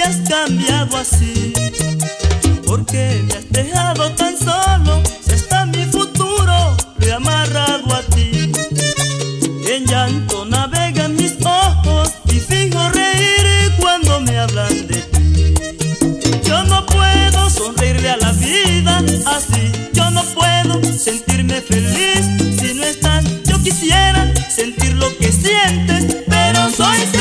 que has cambiado así? ¿Por qué me has dejado tan solo? Si mi futuro lo he amarrado a ti. En llanto navegan mis ojos y fijo reír cuando me hablan de ti. Yo no puedo sonreírle a la vida así. Yo no puedo sentirme feliz si no estás. Yo quisiera sentir lo que sientes, pero soy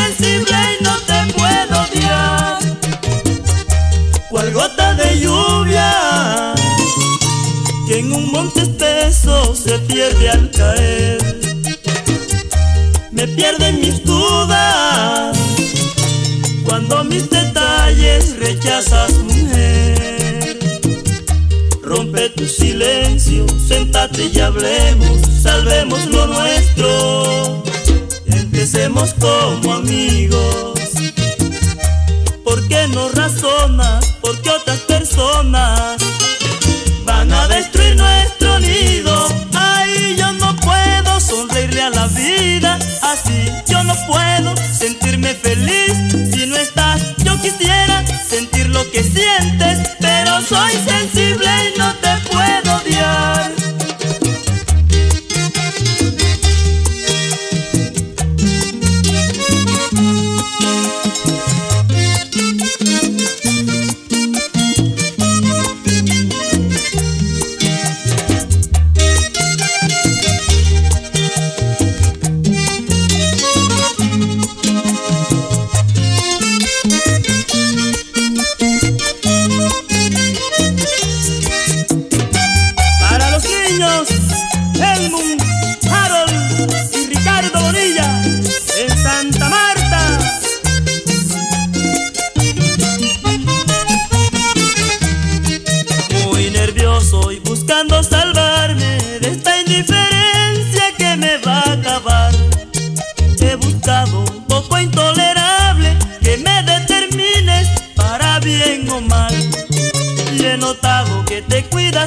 cuando mis detalles rechazas, mujer. Rompe tu silencio, sentate y hablemos, salvemos lo nuestro. Empecemos como amigos. Quisiera sentir lo que sientes, pero soy sensible y no te puedo odiar.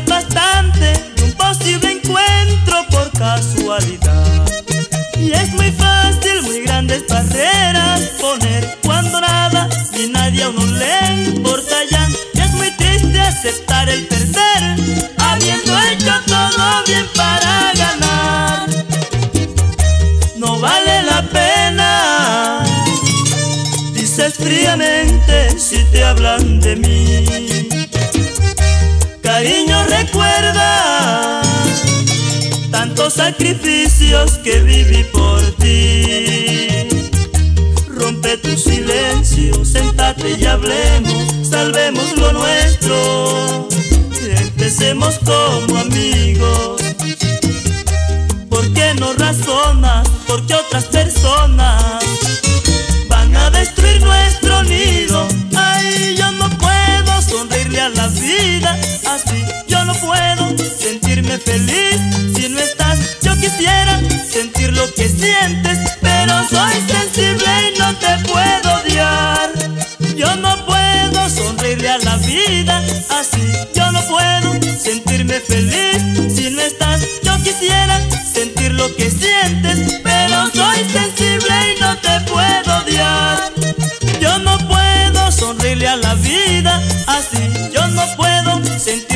Bastante de un posible encuentro por casualidad. Y es muy fácil, muy grandes barreras poner cuando nada ni nadie a uno le importa ya. Y es muy triste aceptar el perder, habiendo hecho todo bien para ganar. No vale la pena, dices fríamente si te hablan de mí. Cariño, recuerda tantos sacrificios que viví por ti. Rompe tu silencio, sentate y hablemos, salvemos lo nuestro. Empecemos como amigos. ¿Por qué no razonas? Porque otras personas van a destruir nuestro nido. Así. Yo no puedo sentirme feliz si no estás. Yo quisiera sentir lo que sientes, sonríele a la vida, así yo no puedo sentir.